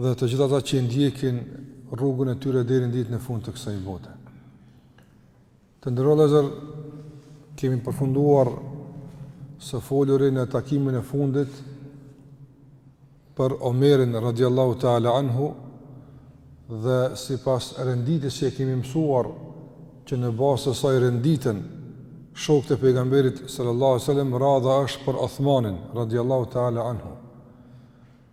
dhe të gjithë ata që i ndjekin rrugën e tyre deri në ditën e fundit të kësaj bote. Të nderuar vëllezër, kemi përfunduar së foluri në takimin e fundit për Omerin radiallahu ta'ala anhu dhe sipas renditës që e kemi mësuar që në bazë të saj renditen shokët e pejgamberit sallallahu sallam radha është për Othmanin radiallahu ta'ala anhu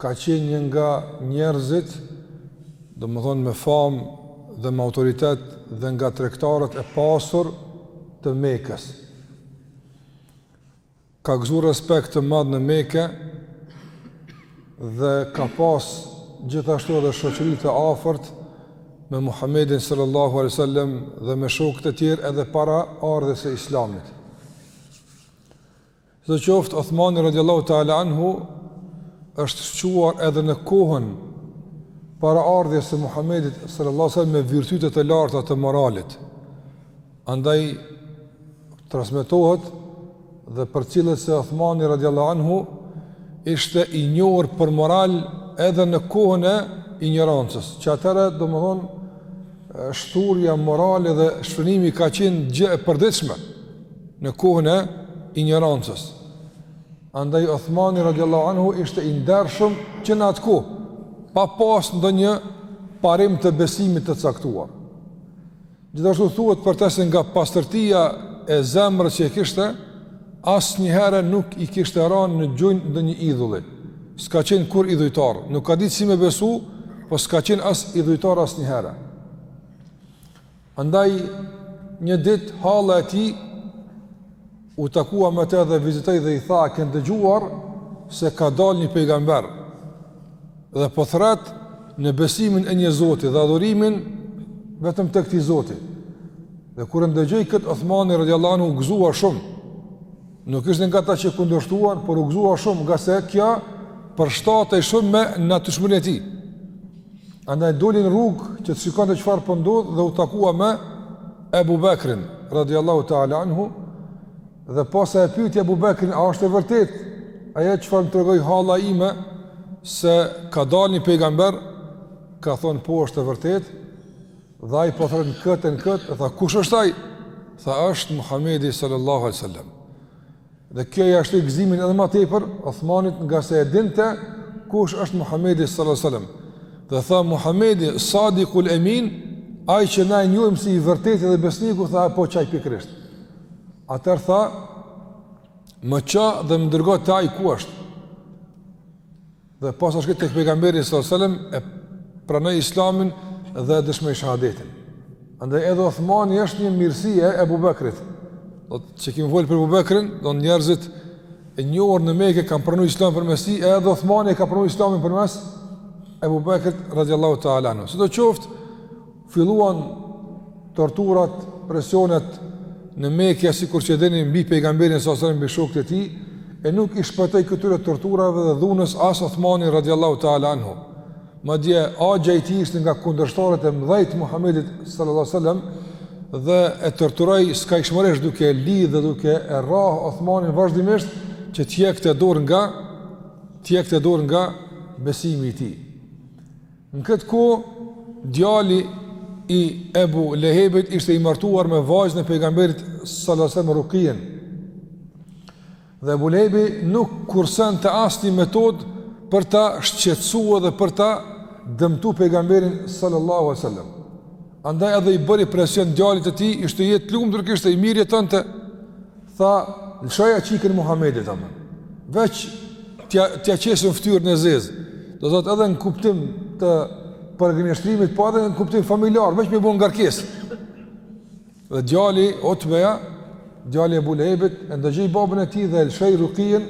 ka qenë një nga njerëzit, domethënë me famë dhe me autoritet dhe nga tregtarët e pasur të Mekës. Ka gëzu respekt të madh në Meke dhe ka pas gjithashtu edhe shoqëri të afërt me Muhammedin sallallahu alai sallam dhe me shokët e tjerë edhe para ardhjes së islamit. Sidoqoftë, Uthmani radiallahu ta'ala anhu është shquar edhe në kohën para ardhjes së Muhammedit sallallahu alaihi wasallam me virtyte të larta të moralit. Andaj transmetohet dhe përcillet se Uthmani radiallahu anhu ishte i njohur për moral edhe në kohën e injorancës, që atëherë domethënë shthurja morale dhe shfrenimi ka qenë gjë e përditshme. në kohën e injorancës. Andaj Uthmani radhiyallahu anhu ishte i ndershëm që në atë kohë, pa pas ndonjë parim të besimit të caktuar. Gjithashtu thuhet për të se nga pastërtia e zemrës që e kishte, asnjëherë nuk i kishte ranë në gjunjë ndonjë idhulli. S'ka qenë kurrë idhujtar, nuk ka ditë si me besu, po s'ka qenë as idhujtar asnjëherë. Andaj, një ditë, halla e tij u takua me te dhe e vizitoi dhe i tha, a ke dëgjuar se ka dal një pejgamber, dhe po thërret në besimin e një zoti dhe adhurimin vetëm të këtij zoti. Dhe kur e ndëgjoi këtë Othmani radiallahu anhu u gëzua shumë. Nuk ishte nga ata që kundërshtuan, por u gëzua shumë ngase kjo përshtatej shumë me natyrshmërinë e tij. Andaj doli në rrugë që të shikonte çfarë po ndodh dhe u takua me Ebu Bekrin, radiallahu ta'ala anhu, dhe posa e pyti Ebu Bekrin, a është e vërtetë ajo çfarë më tregoi halla ime, se ka dal një pejgamber, ka thonë po është e vërtetë, dhe ai po thërret në këtë e në këtë, e tha kush është ai, tha është Muhammedi sallallahu alai sallam. Dhe kjo ia shtoi gëzimin edhe më tepër Uthmanit ngase e dinte kush është Muhamedi sallallahu alaihi wasallam. Dhe tha Muhamedi Sadikul Emin, ai që na e njohim si i vërteti dhe besniku tha po qaj pikërisht. Atëherë tha më ço dhe më dërgo te ai ku është. Dhe pastaj shkoi tek pejgamberi s.a.s. e pranoi islamin dhe dëshmoi shahadetin. Andaj edhe Othmani është një mirësi e Ebu Bekrit. Do thotë që kemi folë për Ebu Bekrin, do njerëzit e njohur në Mekë kanë pranu islamin përmes tij, edhe Othmani e ka pranu islamin përmes Ebu Bekrit radiallahu ta'ala anhu. Sido qoftë, Filluan torturat, presionet në Mekë, sikur që e dini mbi pejgamberin s.a.s. mbi shokët e tij, e nuk i shpëtoi këtyre torturave dhe dhunës as Uthmani radhiyallahu ta'ala anhu. Madje axha i tij ishte nga kundërshtarët e mëdhenj të Muhamedit sallallahu alaihi wasallam dhe e torturoi skajshmërisht duke e lidhë dhe duke e rrah Uthmanin vazhdimisht që të hjekte dorë nga të hjekte dorë nga besimi i tij. Në këtë kohë, djali i Ebu Lehebit ishte i martuar me vajzën e pejgamberit s.a.s. Rukien. Dhe Ebu Lehebi nuk kursente asni metodë për ta shqetsu edhe për ta dëmtu pejgamberin Salallahu alejhi Salem. Andaj edhe i bëri presion djalit të tij, ishte jetë e lumtur, kishte e mirë, jetonte Tha, lëshoja çikën Muhammedit, ama. veç t'ia, t'ia qesim ftyrën e zezë, do thotë edhe në kuptim të përgënjeshtrimit, po edhe në kuptim familjar, veç me bo ngarkesë. Dhe djali, Utbeja, djali Ebu Lehebit, e ndëgjoi babën e tij dhe lëshoi Rukien,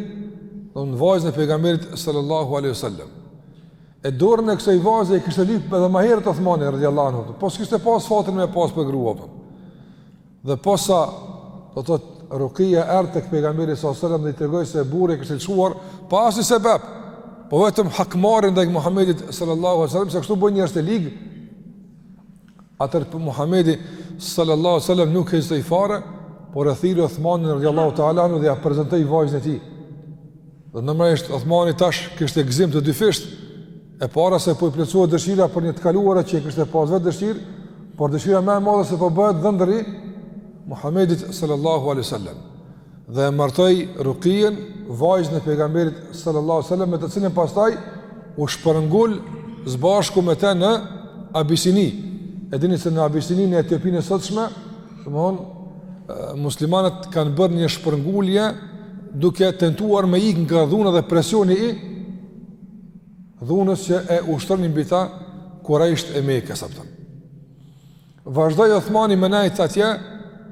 domethënë vajzën e pejgamberit sallallahu aleyhi sallam. E dorën e kësoj vajze e kishte lypë edhe ma herët Othmani, radijallahu anhu, po s'kishte pasë fatin me pasë për grua, po. Dhe posa, do të thotë, Rukia erdhi tek pejgamberi s.a.s. dhe i tregoi se burri e kishte lëshuar, pa asni sebep, po vetëm hakmarrje ndaj Muhammedit s.a.s. se kështu bëjnë njerëzit e ligë, atëherë Muhammedi s.a.s. nuk hezitoi fare, por e thirri Othmanin radijallahu ta'ala anhu dhe ia prezentoi vajzën e tij. Dhe normalisht Othmani tash kishte gëzim të dyfishtë, E para se po i plotësohet dëshira për një të kaluara që e kishte pas vetë dëshirë, por dëshira më e madhe se po bëhet dhëndri i Muhamedit sallallahu alaihi wasallam. Dhe e martoi Ruqiyen, vajzën e pejgamberit sallallahu alaihi wasallam, me të cilën pastaj u shpërngul së bashku me të në Abisini. E dini se në Abisini në Etiopinë e sotshme, domthonë muslimanët kanë bërë një shpërngulje duke tentuar me ikë nga dhuna dhe presioni i dhunës që e ushtronin mbi ta kurejshët e Mekës, pra. Vazdoi Uthmani me nejt atje,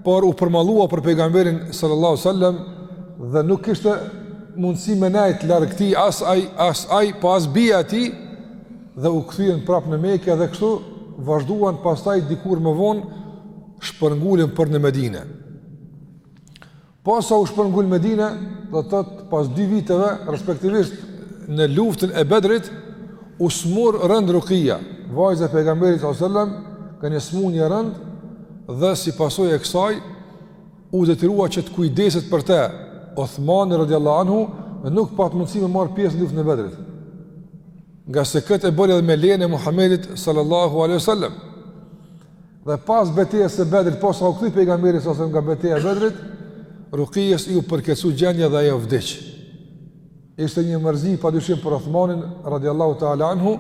por u përmallua për pejgamberin sallallahu alajhi wasallam dhe nuk kishte mundësi me nejt larg tij as ai as ai po as bija e tij dhe u kthyen prapë në Mekë dhe kështu vazhduan pastaj dikur më vonë shpërngulen për në Medinë. Posa u shpërngul n'Medine, do të thotë pas dy viteve, respektivisht në luftën e Bedrit, u smur rënd Rukia, vajza e pejgamberit sallallahu alajhi wasallam, nga një smundje e rënd dhe si pasojë e kësaj u detyrua që të kujdeset për të. Uthmani radhiyallahu anhu nuk pat mundësi me marr pjesë në luftën e Bedrit. Ngase këtë e bëri edhe me lejen e Muhamedit sallallahu alajhi wasallam. Dhe pas betejës së Bedrit, posa u kthy pejgamberi sa sëllëm nga beteja e Bedrit, Rukijes iu përkeqësu gjendja dhe ajo vdiq. Ishte një mërzi pa dyshim për Uthmanin radhiyallahu ta'ala anhu,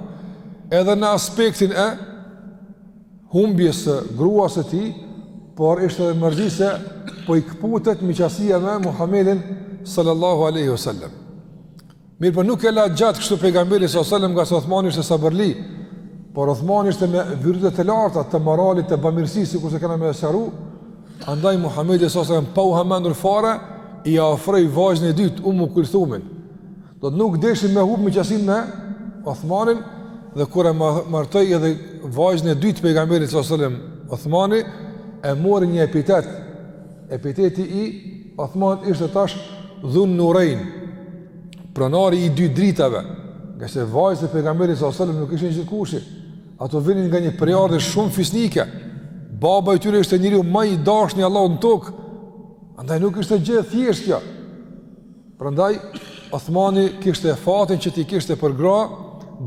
edhe në aspektin e humbjes së gruas së tij, por ishte edhe mërzi se po i kputet miqasia me Muhammedin sallallahu alaihi wasallam. Mirëpo nuk e la gjatë kështu pejgamberi sa sëllëm ngase Othmani ishte sabërli, por Othmani ishte me virtyte të larta, të moralit, të bamirësisë, sikurse kena me sqaru, andaj Muhammedi sa sëllëm pa u hamendur fare, ia ofroi vajzën e dytë, Umu Kulthumin. Do thotë nuk deshi me hup miqasinë me Othmanin, dhe kur e martoi edhe vajzën e dytë pejgamberi sa sëllëm, Othmani e mori një epitet, Epiteti i Othmanit ishte tash Dhun Nurein, pronari i dy dritave, ngase vajzat e pejgamberit sa sëllëm nuk ishin gjithkushi, ato vinin nga një prejardhje shumë fisnike, baba i tyre ishte njeriu ma i dashtun i Allahut në tokë, andaj nuk ishte gjë e thjeshtë kjo, prandaj, Othmani kishte fatin që t'i kishte për gra,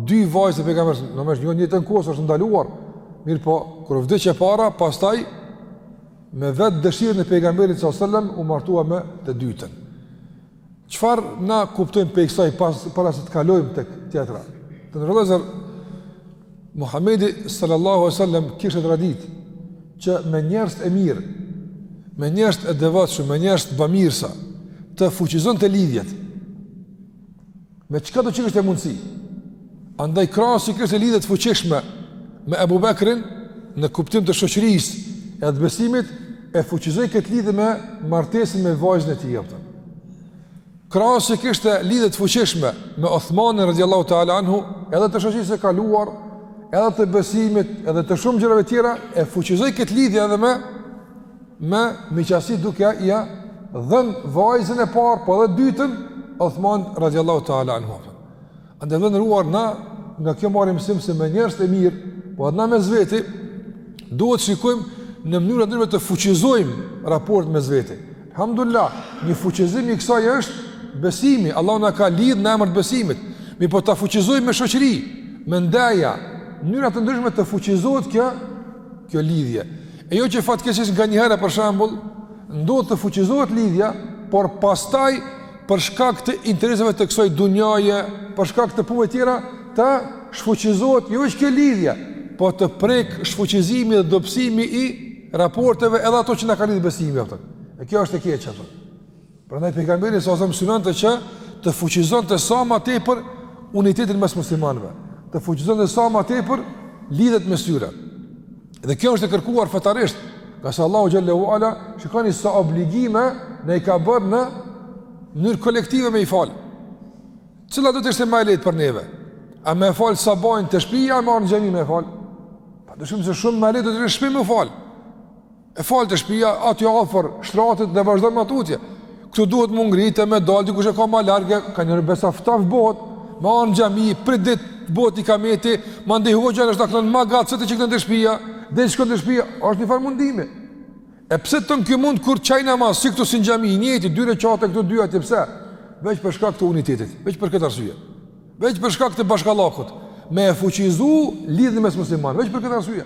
dy vajzat e pejgamberit, domethënë në njëjtën kohë është e ndaluar, mirëpo, kur vdiq e para, pastaj, Me vetë dëshirën e pejgamberit sallallahu alajhi wasallam u martua me të dytën. Çfarë na kuptojmë prej kësaj pas para se të kalojmë tek tjetra? Të nderuar vëllezër Muhamedi sallallahu alaihi wasallam kishte traditë që me njerëzit e mirë, me njerëzit e devotshëm, me njerëzit bamirësa të fuqizonte lidhjet. Me çkado që kishte mundësi. Andaj krahas që kishte lidhje të fuqishme me Ebu Bekrin në kuptim të shoqërisë edhe të besimit e fuqizoi këtë lidhje me martesën me vajzën e tij jepëtë. Krahas që kishte lidhje të fuqishme me Othmanin radiallahu ta'ala anhu edhe të shoqërisë së kaluar edhe të besimit edhe të shumë gjërave tjera e fuqizoi këtë lidhje edhe me me miqasi duke ia dhënë vajzën e parë, po edhe të dytën, Uthman radiallahu ta'ala anhu. Andaj të nderuar na, nga kjo marrim mësim se me njerëz të mirë, po edhe na mes veti, duhet shikojmë në mënyra të ndryshme të fuqizojmë raportet mes veti. Hamdullah, një fuqizim i kësaj është besimi, Allahu na ka lidh në emër të besimit, mirëpo ta fuqizojmë me shoqëri, me ndeja, mënyra të ndryshme të fuqizohet kjo, kjo lidhje. E jo që fatkeqësisht nganjëherë për shembull ndodh të fuqizohet lidhja, por pastaj për shkak të interesave të kësaj dunjaje, për shkak të punëve të tjera, të shfuqizohet jo veç kjo lidhje, po të prek shfuqizimi dhe dobësimi i raporteve edhe ato që na ka lidhë besimi, a kupton. E kjo është e keqe, a kupton. Prandaj pejgamberi sallallahu alaihi wasallam synonte që të fuqizonte sa ma tepër unitetin mes muslimanëve, të fuqizonte sa ma tepër lidhjet mes tyre. Dhe kjo është e kërkuar fetarisht, ngase Allahu xhel-le ve ala shikoni sa obligime na i ka bërë në mënyrë kolektive me i fal. Cila do të ishte ma e lehtë për neve? A me fal sabahun te shpia, a me ardhë në xhami me fal? Pa dyshim se shumë ma e lehtë do të ishte n'shpi me fal. E fal te shpia, aty afër shtratit dhe vazhdon ma tutje. Këtu duhet m'u ngritë e me dalë, dikush e ka ma larg, kanjëherë besa ftoft bohet, me ardhë në xhami, prit deri bohet ikameti, mandej hoxha ndoshta e knon ma gatë, se ti qi knon te shpia, dhe i shkon te shpia, është një farë mundimi. E pse tan ky mund, kur qaj namaz, si këtu si në xhami, njëjtë, dy rekate këtu, dy atje, pse? Veç për shkak të unitetit, veç për këtë arsye. Veç për shkak të bashkallakut, me e fuqizu lidhjen mes muslimanëve, veç për këtë arsye.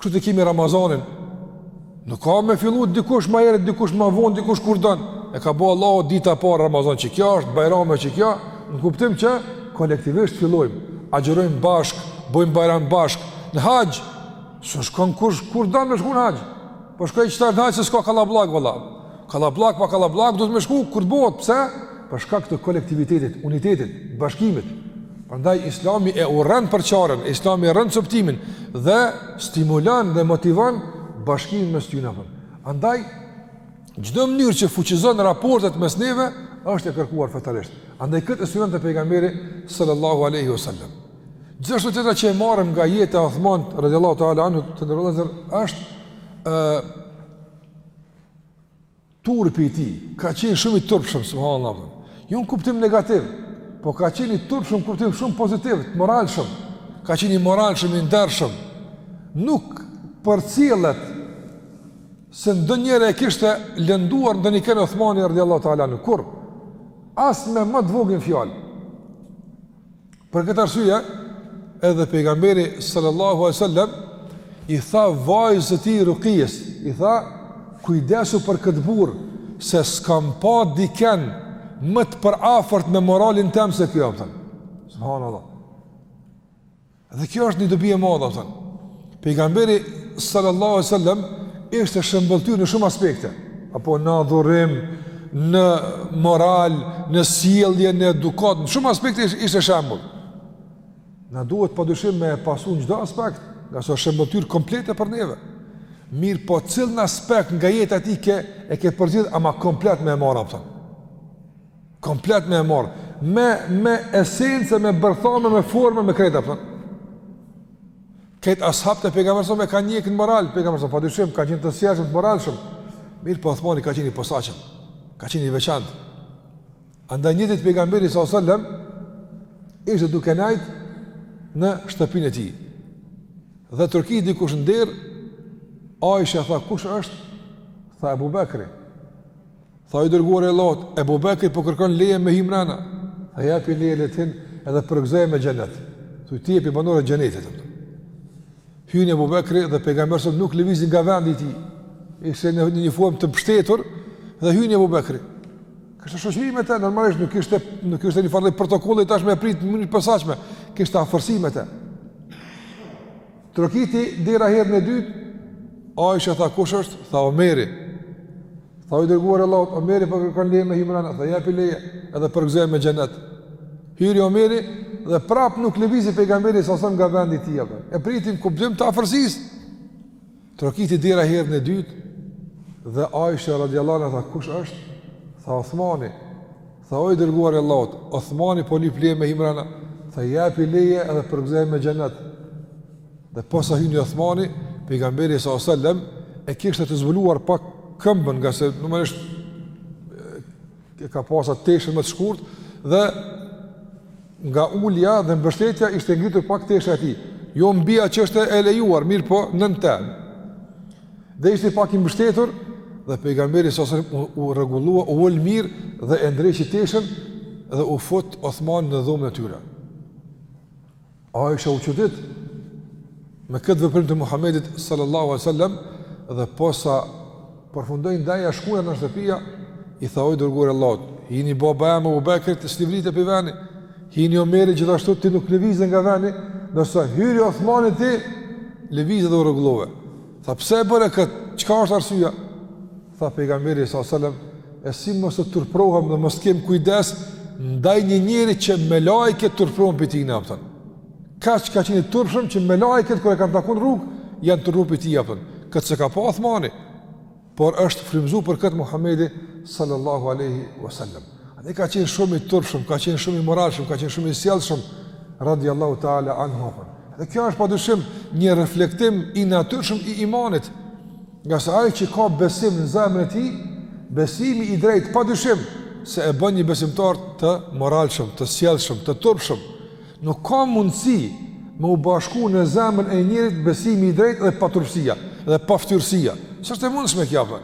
Kështu e kemi Ramazanin. Nuk ka me fillu dikush ma herët, dikush ma vonë, dikush kur don. E ka bo Allahu dita e parë Ramazan qekjo është, Bajrami qekjo, në kuptim që kolektivisht fillojmë, agjerojmë bashkë, bojmë bajram bashkë, në haxh, s'shkon kush, kur don me shku në haxh, po shkoj qetash në haxh se s'ka kallabllak, vëlla. Kallabllak pa kallabllak duhet me shku kur të bohet, pse? Për shkak të kolektivitetit, unitetit, bashkimit. Prandaj Islami e urren përçarjen, Islami e urren coptimin dhe stimulon dhe motivon bashkimin mes tyre. Andaj çdo mënyrë që fuqizon raportet mes neve është e kërkuar fetarisht. Andaj këtë e synonte pejgamberi sallallahu alaihi wasallam. Gjithashtu tjetra që e marrim nga jeta e Othmanit, radiallahu ta'ala anhu, të nderuar vëllezër, është e, Turpi i tij ka qenë shumë i turpshëm, subhanallahu. Jo në kuptim negativ, po ka qenë i turpshëm kuptim shumë pozitiv, të moralshëm. Ka qenë i moralshëm, i ndershëm. Nuk përcillet se ndonjëherë e kishte lënduar ndonjëkënd Uthmani radhiyallahu ta'ala anhu kurrë as me ma të voglën fjalë. Për këtë arsye, edhe pejgamberi sallallahu alaihi wasallam i tha vajzës së tij Ruqiyes, i tha kujdesu për këtë burrë se s'kam pa diken më të përafërt me moralin tem se ky, a kupton. Subhanallahu. Dhe kjo është një dobi e madhe, a kupton. Pejgamberi sallallahu alaihi wasallam ishte shëmbëlltyrë në shumë aspekte, apo në adhurim, në moral, në sjellje, në edukatë, në shumë aspekte ishte shembull. Na duhet padyshim me e pasu në çdo aspekt, ngase o shëmbëlltyrë komplete për neve. Mirëpo cilën aspekt nga jeta e tij ke e ke përzgjedh ama komplet me e marr, a pton? Komplet me e marr, me me esencë, me bërthamë, me formë, me krejt, a pton? Krejt ashabët e pejgamberit sa më kanë një kënd moral, pejgamberi sa padyshim ka qenë të sjellshëm të moralshëm. Mirëpo Othmani ka qenë i posaçëm. Ka qenë i veçantë. Andaj një ditë pejgamberi sa sallam ishte duke nejt në shtëpinë e tij. Dhe trokiti dikush në derë, Aisha tha kush është? Tha Abu Bekri. Tha o i dërguari i Allahut, Ebu Bekri po kërkon leje me hy mrena. Tha japi leje le të hin edhe përgëzoje me xhenet. Thuaj ti je pi banorëve të xhenetit. Hyni Ebu Bekri dhe pejgamberi nuk lëvizi nga vendi i tij. Ishte në një formë të mbështetur dhe hyni Ebu Bekri. Kishte shoqëri me të, normalisht nuk ishte nuk ishte një farë protokolli tash me e prit në mënyrë të posaçme. Kishte afërsi me të. Trokiti dera herën e dytë, Aisha tha kush është? Tha Omeri. Tha o i dërguari i Allahut, Omeri po kërkon leje me hi mrena, tha jepi leje edhe përgëzoje me xhenet. Hyri Omeri dhe prap nuk lëvizi pejgamberi s.a.s. nga vendi i tij. E priti në kuptim të afërsisë. Trokiti dera herën e dytë dhe Aisha radiallahu anha tha kush është? Tha Othmani. Tha o i dërguari i Allahut, Uthmani po lip leje me hi mrena, tha jepi leje edhe përgëzoje me xhenet. Dhe posa hyni Uthmani, pejgamberi sa selam e kishte të zbuluar pak këmbën, ngase normalisht e ka pasur teshën më të shkurt dhe nga ulja dhe mbështetja ishte ngritur pak tesha e tij. Jo mbi atë që është e lejuar, mirëpo nën të. Dhe ishte pak i mbështetur dhe pejgamberi sa sa u rregullua, u ul mirë dhe e ndreqi teshën dhe u fut Othman në dhomën e tyre. Aisha u çudit me këtë veprim të Muhamedit sallallahu alaihi wasallam dhe posa përfundoi ndeja, shkuan nga shtëpia i tha o i dërguari i Allahut, hini baba jem Ebu Bekër, ti s'livrite pi veni Hini Omeri gjithashtu ti nuk lëvize nga veni, ndërsa hyri Othmani ti, lëvize dhe u rregullove. Tha, pse e bëre këtë, çka është arsyja? Tha, pejgamberi s.a.s. E si mos të turpërohem dhe mos të kem kujdes, ndaj një njeri që melaiket turpërohen pi tij, a pton. Kaq ka qenë i turpshëm që melaiket kur e kanë taku në rrugë, janë turpëru pi tij, a pton. Këtë se ka po Othmani. Por është frymëzu për këtë Muhamedi sallallahu alaihi wasallam. Ai ka qenë shumë i turpshëm, ka qenë shumë i moralshëm, ka qenë shumë i sjellshëm radiallahu taala anhu. Dhe kjo është padyshim një reflektim i natyrshëm i imanit. Ngase ai që ka besim në zemrën e tij, besimi i drejtë padyshim se e bën një besimtar të moralshëm, të sjellshëm, të turpshëm. Nuk ka mundësi me u bashku në zemrën e njerit besimi i drejtë dhe paturpësia dhe paftyrësia. S'është e mundshme kjo, apo.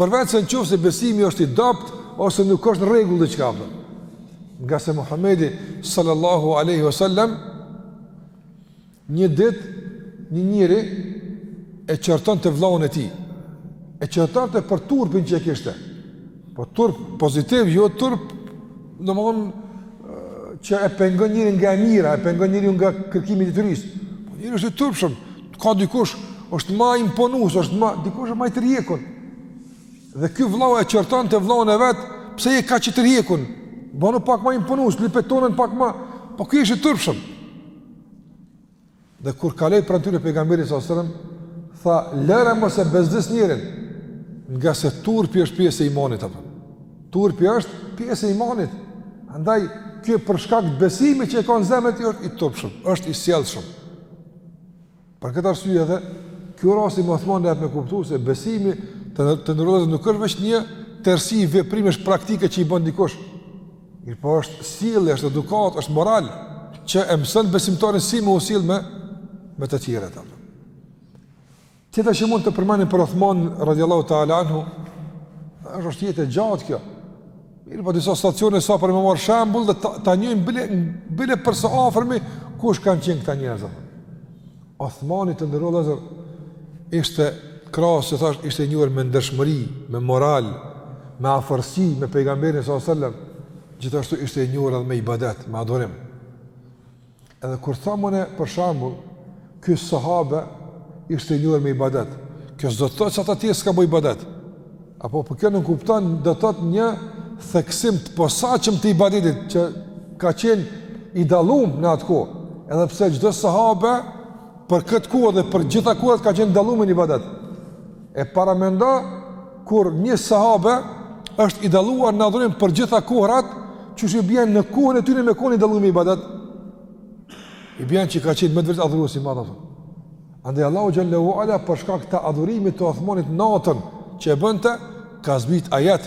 Përveç se në qoftë se besimi është i dobët, ose nuk është në rregull dhe çka po. Ngase Muhammedi sallallahu aleyhi wasallam Një ditë një njeri e qortonte vllaun e tij. E qortonte për turpin që e kishte. Po turp pozitiv, jo turp domethënë që e pengon njerin nga e mira, e pengon njerin nga kërkimi i diturisë. Po njeri është i turpshëm, ka dikush është ma imponues, është ma dikush ma i tërhjekun. Dhe ky vllau e qortonte vllaun e vet, pse je kaq i tërhjekun? Banu pak ma imponues, lype tanden pak ma. Po ky është i turpshëm. Dhe kur kaloi pranë tyre pejgamberi alejhi selam, tha: "Lëre mos e bezdis njerin, ngase turpi është pjesë e imanit apo. Turpi është pjesë e imanit. Andaj ky për shkak të besimit që e ka në zemër tij është i turpshëm, është i sjellshëm." Për këtë arsye edhe ky rasti me Othman jep me kuptu se besimi të të nderuar nuk është veç një tërësi veprimesh praktike që i bën dikush. Mirëpo është sjellje, është edukat, është moral që e mëson besimtarin si me u sjell me me të tjerët apo. Tjetër që mund të përmendim për Uthman radhiyallahu ta'ala anhu, është jetë e gjatë kjo. Mirëpo disa stacione sa për me marrë shembull dhe ta, ta njohim bile, bile për së afërmi kush kanë qenë këta njerëz. Othmani të nderuar vllezër ishte krahas që thashë ishte i njohur me ndershmëri, me moral, me afërsi, me pejgamberin s.a.s. Gjithashtu ishte i njohur edhe me ibadet, me adhurim. Edhe kur themi ne për shembull, ky sahabe ishte i njohur me ibadet. Kjo s'do të thotë se ata tjerë s'kanë bë ibadet. Apo po kjo nënkupton do të thotë një theksim të posaçëm të ibadetit që ka qenë i dallum në atë kohë. Edhe pse çdo sahabe për këtë kohë dhe për gjitha kohët ka qenë i dallum në ibadet. E paramendo kur një sahabe është i dalluar në adhurim për gjitha kohrat, qysh i bjen në kohën e tyre me kon i dalluar me ibadet, i bjen që ka qenë me të vërtetë adhurues i madh, Andaj Allahu xhel-le ue ala për shkak të adhurimi të Othmanit natën që e bënte, ka zbrit ajet.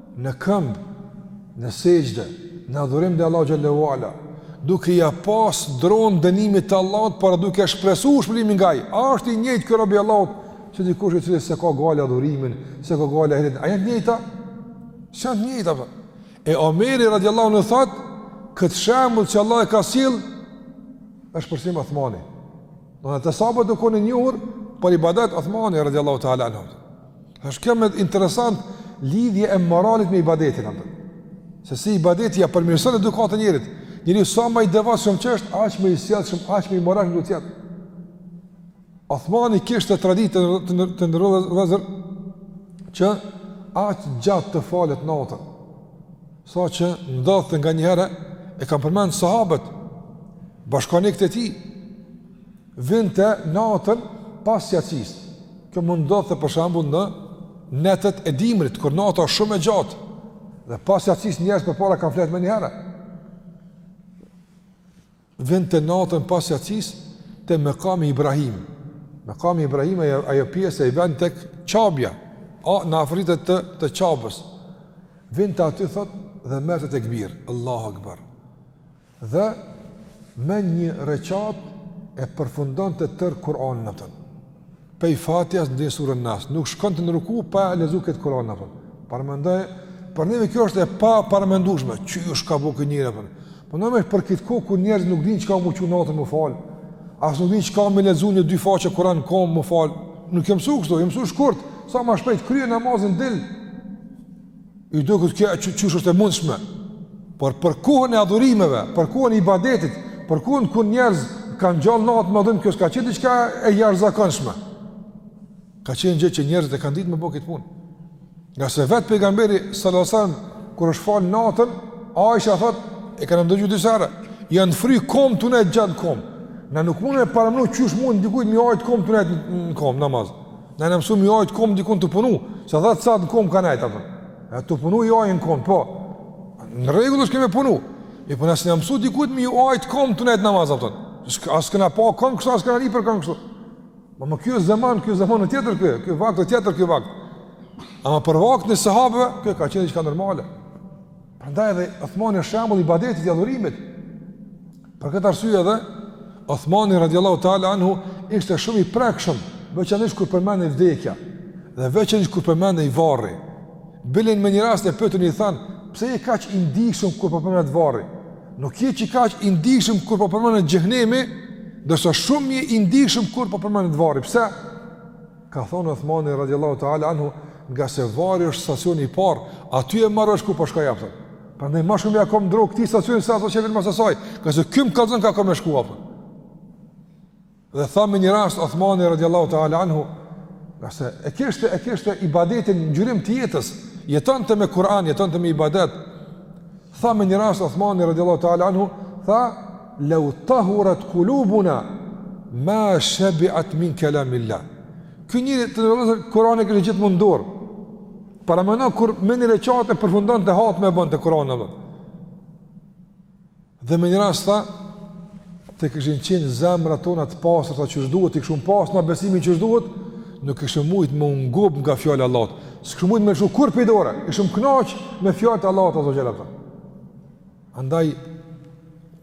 në këmbë, në sexhde, në adhurim dhe Allah xhelle ve ala, duke ia pas dronë dënimit të Allahut, por duke shpresu shpëtimin nga ai, a është i njëjtë ky robi Allahut, me dikush i cili s'e ka gajle adhurimin, s'e ka gajle ahiretin, a janë të njëjta? S'janë të njëjta, po. E Omeri radiallahu anhu thotë, këtë shembul që Allah e ka sjell, është përsëri Othmani. Ndër sahabët u kon i njohur për ibadet Othmani radiallahu ta'ala anhu. Është kjo interesant lidhja e moralit me ibadetin apo. Se si ibadeti ja përmirëson edukatën e njerit. Njeriu sa më i devotshëm që është, aq më i sjellshëm, aq më i moralshëm do të jetë. Othmani kishte traditë të nderuar që aq gjatë të falet natën. Sa që ndodhte nganjëherë e kanë përmend sahabët bashkëkohanikët e tij Vinte natën pas jacisë. Kjo mund ndodhte për shembull në netët e dimrit, kur nata është shumë e gjatë. Dhe pas jacisë njerëz përpara kanë fjet menjëherë. Vinte natën pas jacisë te Mekami Ibrahim. Mekami Ibrahim ajo, ajo pjesë, ai vend te Qabja, a në afërsi të të Qabës. Vinte aty thotë dhe merrte tekbir, Allahu Akbar. Dhe me një rekat e përfundonte tërë Kur'anin, a kupton. Pej Fatihas deri n'surën Nas, nuk shkonte në ruku pa lexu këtë Kur'an, a kupton. Paramendo, për neve kjo është e paparamendushme, qysh e ka bo këtë njeri, a kupton. Po ama për këtë kohë kur njerëzit nuk dinë çka me u çu natën me u fal. As nuk dinë çka me lexu një dy faqe Kur'an n'komb me u fal. Nuk jon mësu kështu, jon mësu shkurt, sa ma shpejt kryje namazin dil. U duket kjo qysh është e mundshme, por për kohën e adhurimeve, për kohën e ibadetit, për kohën kur njerëz kanë ngjall natën me adhurim, kjo s'ka qenë diçka e jashtëzakonshme. Ka qenë gjë që njerëzit e kanë ditë me bo këtë punë. Ngase vetë pejgamberi salasalam, kur është falë natën, Aisha thotë, e keni ndëgju disa herë, i janë fry komtë tu nejt gjatë n'kom. Na nuk mund e paramenu qysh mund dikujt m'iu ajt komtë tu nejt në kom n'namaz. Na jena mësu m'iu ajt komt dikujt tu punu, se dhetë sahat në kom ka nejtë, a kupton. E tu punu i ajen komt, po. Në rregull është kemi punu. E po na s'jena mësu dikujt m'iu ajt komt tu nejt n'namaz, a kupton. As kena pa kon kështu, as kena ni për kon kështu. Ama ky zeman, ky zeman tjetër ky, ky vakt, tjetër ky vakt. Ama për vaktin e sahabëve, kjo ka qenë diçka normale. Prandaj edhe Uthmani është shembull i ibadetit i adhurimit. Për këtë arsye edhe Uthmani radhiyallahu ta'ala anhu ishte shumë i prekshëm, veçanërisht kur përmendej vdekja dhe veçanërisht kur përmendej varri. Bile me një rast e pyetën i thanë, pse je kaq i ndishëm kur po përmendet varri? Nuk je që kaq i ndishëm kur po përmendet xhehnemi, ndërsa shumë je i ndishëm kur po përmendet varri. Pse? Ka thonë Uthmani radiallahu ta'ala anhu, ngase varri është stacioni i parë, aty e marr vesh ku po shkoj a po kupton. Prandaj ma shumë ja kom dro këtij stacioni se ato që e vijnë mas asaj, ngase ky m'kallzon ka kom me shku a po kupton. Dhe tha me një rast Uthmani radiallahu ta'ala anhu, ngase e kishte, e kishte ibadetin ngjyrim të jetës, jetonte me Kur'an, jetonte me ibadet, Tha me një rast Uthmani radiallahu ta'ala anhu, tha, Lau tahurat kulubuna, ma shebiat min kelamil-lah. Ky njeri të nderuar, Kuranin e kishte gjith mundur. Parameno kur me një reqat e përfundonte hatme e bante Kuranin. Dhe me një rast tha, të kishin qenë zemrat tona të pastra qysh duhet, të kishim pasun besimin qysh duhet, nuk kishim mujt me u ngop nga fjala e Allahut. S'kishim mujt me lshu kurrë prej dore, ishim knaq me fjalët e Allahut, azze ve xhel-le. Andaj,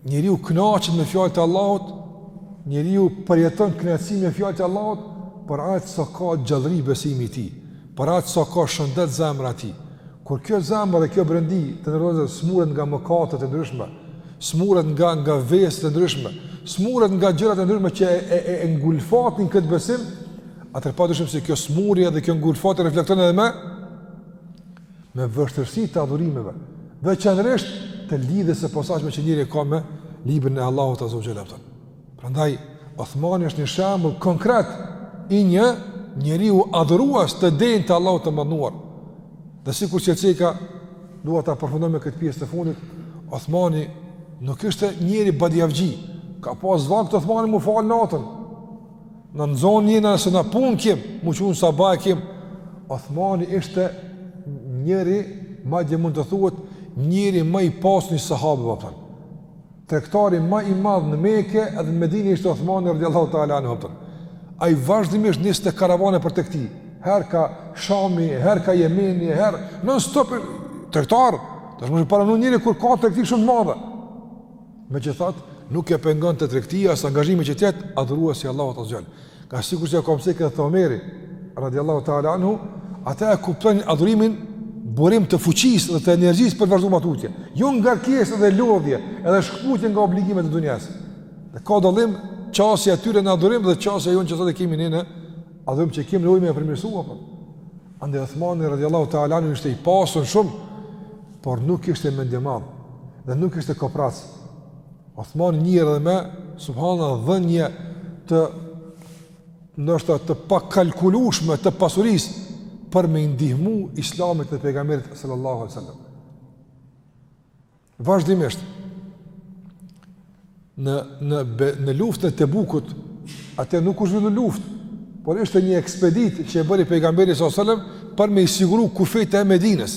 njeriu knaqet me fjalët e Allahut, njeriu përjeton knaqsi me fjalët e Allahut, për aq sa ka gjallëri besimi i tij, për aq sa ka shëndet zemra e tij. Kur kjo zemër dhe kjo brendi të nderuar smuret nga mëkatet e ndryshme, smuret nga nga veset e ndryshme, smuret nga gjërat e ndryshme që e e e ngulfatin këtë besim, atëherë padyshim se kjo smurje dhe kjo ngulfatë reflekton edhe me me vështirësi të adhurimeve, veçanërisht të lidhjes së posaçme që njeriu e ka me librin e Allahut azza wa jalla. Prandaj Uthmani është një shembull konkret i një njeriu adhurues të denjë të Allahut të madhëruar. Dhe sikurse ceka dua ta përfundoj me këtë pjesë të fundit, Uthmani nuk ishte njeri badjavgji, ka pas vakt Uthmani m'u falë natën, na t'nxon jena se na punë kim, m'u çu n'sabah e kim, Uthmani ishte njeri, madje mund të thuhet, njeri ma i pasun i sahabëve, a po kupton. Tregtari ma i madh në Mekë edhe në Medinë ishte Uthmani radiallahu ta'ala anhu. Ai vazhdimisht niste karavane për tregti. Herë ka Shami, herë ka Jemeni, herë non stop tregtar. Tash mun e parameno njeri kur ka tregti shumë të madhe. Megjithatë, nuk e pengonte tregtia as angazhimi që t'jetë adhurues i Allahut azze ve xhel. Nga sikurse kom cek te Omeri radiallahu ta'ala anhu, ata e kuptojnë adhurimin burim të fuqisë dhe të energjisë për me vazhdu ma tutje. Jo ngarkesë dhe lodhje, edhe shkputje nga obligimet e dunjas. Dhe ka dallim qasja e tyre në adhurim dhe qasja jonë që sot e kemi ne në adhurim që kemi nevojë me e përmirësu apo. Andaj Uthmani radiallahu ta'ala anhu ishte i pasur shumë, por nuk ishte mendjemadh dhe nuk ishte koprac. Othmani njihet edhe me subhanallah dhënie të ndoshta të pakalkulueshme të pasurisë për me i ndihmu Islamit dhe pejgamberit sallallahu alaihi wasallam. Vazhdimisht në në be, në luftën e Tebukut, aty nuk u zhvillu luftë, por ishte një ekspeditë që e bëri pejgamberi sallallahu alaihi wasallam për me i siguru kufijtë e Medinës.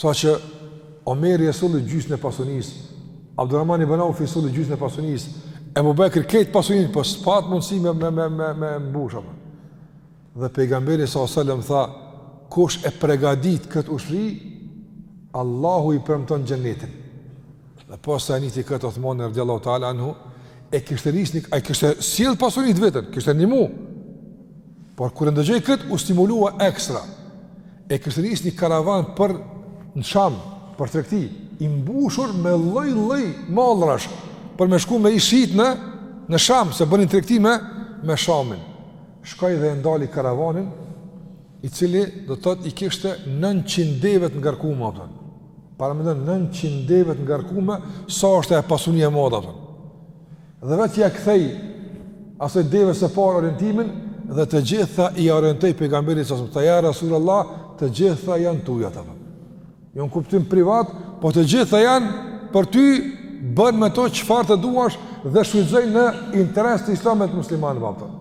Saqë Omeri e solli gjysën e pasunisë, Abdurrahman ibn Auf e solli gjysën e pasunisë, Ebu Bekri krejt pasuninë, po s'pat mundësi me, me, me, me, me mbush. Dhe pejgamberi sa sëllëm tha, kush e pregadit këtë ushtri, Allahu i premton xhennetin. Dhe posa e niti këtë Othmani radiallahu ta'ala anhu, e kishte nis ni k, ai kishte sjellë pasuni të veten, kishte nihmu. Por kur e ndëgjoi këtë, u stimulua ekstra. E kishte nis një karavan për në Sham, për tregti, i mbushur me lloj-lloj mallrash për me shku me i shit në në Sham, se bënin tregti me me Shamin. Shkoi dhe e ndali karavanin, i cili do të thotë i kishte 900 deve të ngarkume, a kupton. Paramendo 900 deve të ngarkume, sa është pasuni e madhe, a kupton. Dhe vetë ia kthej asaj deve së pari orientimin dhe të gjitha i orientoi pejgamberit sa, tha ja Rasulullah, të gjitha janë tuja tha. Jo në kuptim privat, po të gjitha janë për ty bën me to çfarë të duash dhe shfrytëzoji në interes të islamit muslimanëve, a kupton.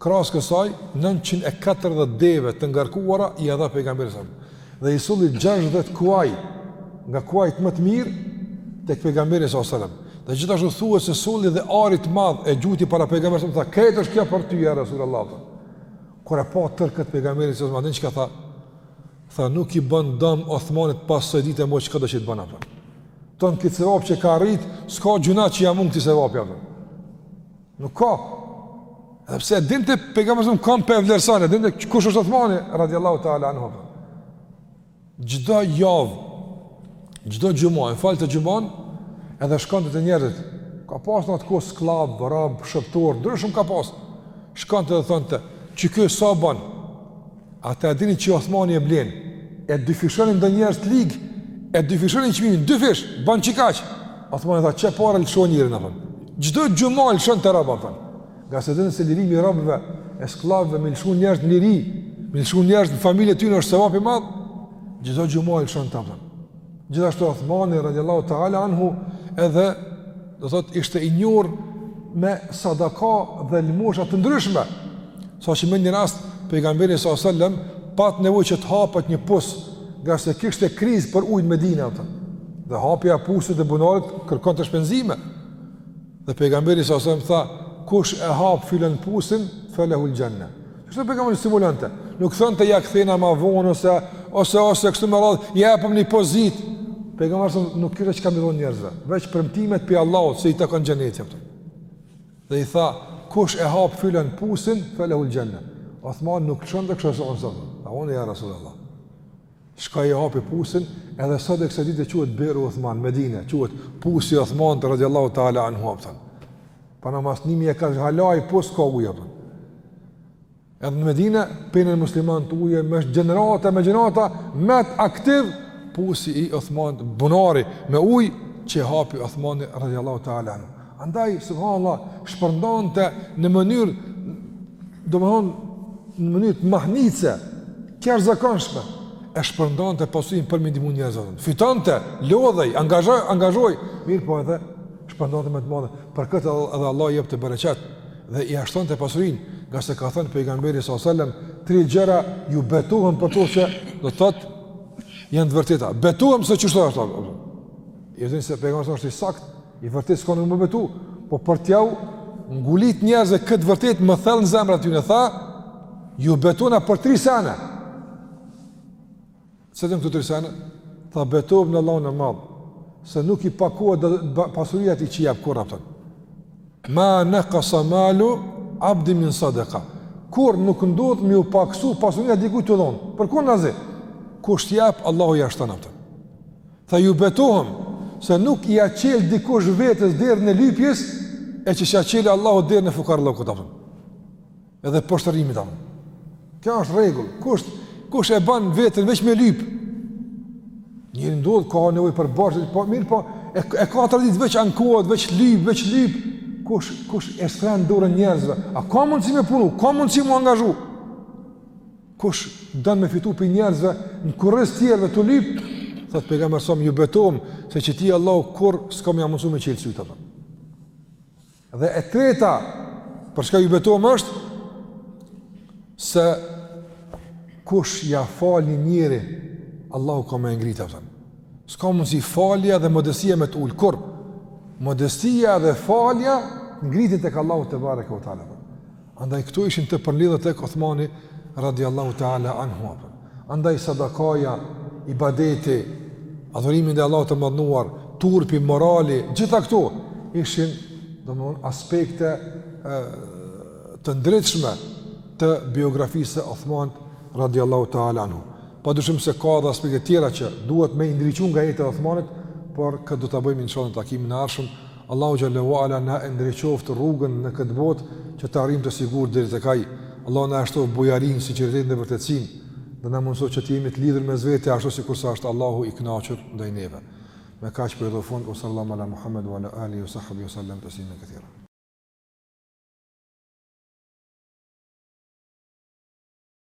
Krahas kësaj, nëntëqind e katërdhjetë deve të ngarkuara ia dha pejgamberit sa, dhe i solli gjashtëdhjetë kuaj nga kuajt më të mirë tek pejgamberi sa selam. Dhe gjithashtu thuhet se solli dhe ari të madh e gjuti para pejgamberit sa, tha, "Këtë është kjo për ty, ja Resulullah." Kur e pa tërë këtë pejgamberi sa, a e din çka tha, tha, "Nuk i bën dëm Othmanit pas sodit më çka do të bën atë." Ton këtë sevap që ka arrit, s'ka gjunah që ia mund këtë sevap atë. Nuk ka. Edhe pse e dinte pejgamberi sa kon pe vlerëson, e dinte kush është Othmani radiallahu taala anhu. Çdo javë, çdo xhuma, e falte xhumanë, edhe shkonte te njerëzit. Ka pas në atë kohë skllav, rob, shërbtor, të ndryshëm ka pas. Shkonte dhe thonte, "Qiky sa bën?" Ata e dinin që Othmani e blen, e dyfishonin do njerëz të lig, e dyfishonin çmimin, dyfish, ban qikaq. Othmani tha, qe pare lësho njerin, a kupton. Çdo xhuma lëshonte rob, a kupton. Ngase dinin se lirimi i robëve, e skllavëve, me lëshu njerëz në liri, me lëshu njerëz në familje të tyne është sevap i madh, çdo xhuma lëshonte, a kupton. Gjithashtu Uthmani radiallahu ta'ala anhu edhe do thot ishte i njohur me sadaka dhe lëmosha të ndryshme. Saqë më një rast pejgamberi sa sallam pat nevojë që të hapet një pus, ngase kishte krizë për ujë në Medinë atë. Dhe hapja e pusit dhe bunarit kërkonte shpenzime. Dhe pejgamberi sa selam tha, kush e hap filan pusin, falehul janna. Kështu pejgamberi stimulonte. Nuk thonte ja kthena më vonë ose ose ose kështu me radhë, ja japëm një pozit. Pejgamberi sa nuk kishte çka me i dhon njerëzve, veç premtimet pi Allahut se i takon xheneti atë. Dhe i tha, kush e hap filan pusin, falehul janna. Osman nuk lshonte kështu shanse. Tha unë ja Rasulullah. Shkoi e hapi pusin, edhe sot e kësaj dite quhet Beru Uthman, Medina, quhet Pusi i Uthmanit radhiyallahu ta'ala anhu kupton. Pa në mas nimi e ka hala aj pus ka uj kupton. Edhe në Medina, pinë muslimanët uj, me gjenerata, me gjenerata, met aktiv, Pusi i Uthmanit, bunari, me uj, që e hapi Uthmani radhiyallahu ta'ala anhu. Andaj subhanallahu shpërndante në mënyrë domthon në mënyrë të mahnitëse, të jashtëzakonshme e shpërndante pasurinë për me ndihmu njerëz. Fitonte, lodhej, angazhohej, angazhohej, mirëpo edhe shpërndante me të madhe. Për këtë edhe Allah i jepte bereqet dhe ia shtonte pasurinë, ngase ka thënë pejgamberi sallallahu alajhi wasallam, tri gjëra ju betohem për to që do të thotë janë të vërteta. Betohem se qështu është. Ju e dini se pejgamberi është i saktë I vërtet s'ka nevoj mu betu, po për t'jau ngulit njerëzve këtë vërtet më thellë në zemrën e tyre tha, ju betona për tri sene. Se të në këto tri sene? Tha betom në Allahun e madh, se nuk i pakohet pasuria atij që jap kurr kupton. Ma nakasa malu abdi min sadeka. Kurr nuk ndodh me iu paksu pasuria dikujt tu dhon, përkundrazi. Kush t'jap, Allahu ia shton kupton. Tha ju betohem se nuk ia qel dikush vetes derën e lypjes e që s'ia qel Allahu derën e fukarallëkut kupton. Edhe poshtërimit kupton. Kjo është rregull. Kush, kush e ban veten veç me lypë? Njeri ndodh ka nevoj për bashkët, po mirëpo e, e ka traditë veç ankohet, veç lypë, veç lypë. Kush, kush e shtrin dorën njerëzve? A ka mundësi me punu? Ka mundësi mu angazhu? Kush don me fitu pi njerëzve në kurriz tjerëve tu lyp, thot pejgamberi sa më ju betom se qatij Allahu kurr s'ka me ja mundsu me qel sytë kupton. Dhe e treta, për çka ju betom është se kush ja fal një njeri, Allahu ka me e ngrit kupton. S'ka mundsi falja dhe modestia me të ul kurr. Modestia dhe falja ngritin tek Allahu tebareke ve teala. Andaj këtu ishin të përmbledhët tek Othmani radiallahu ta'ala anhu. Andaj sadakaja, ibadeti, adhurimi ndaj Allahut të madhëruar, turpi, morali, gjitha këtu ishin domethënë aspekte e, të ndritshme të biografisë së Othmanit radiallahu ta'ala anhu. Pa dyshim se ka dhe aspekte tjera që duhet me i ndriçu nga jeta e Othmanit, por këtë do ta bëjmë inshallah në takimin e ardhshëm, Allahu xhalla ue ala na e ndriçoftë rrugën në këtë botë që të arrijmë të sigurt deri tek Ai. Allahu na e shtoftë bujarinë, sinqeritetin dhe vërtetësinë dhe na mundësoftë që të jemi të lidhur mes vete ashtu sikurse është Allahu i kënaqur ndaj neve. Me kaq po i dho fund, wa sallallahu ala Muhammed wa ala alihi wa sahbihi wa sallam taslimen kethira.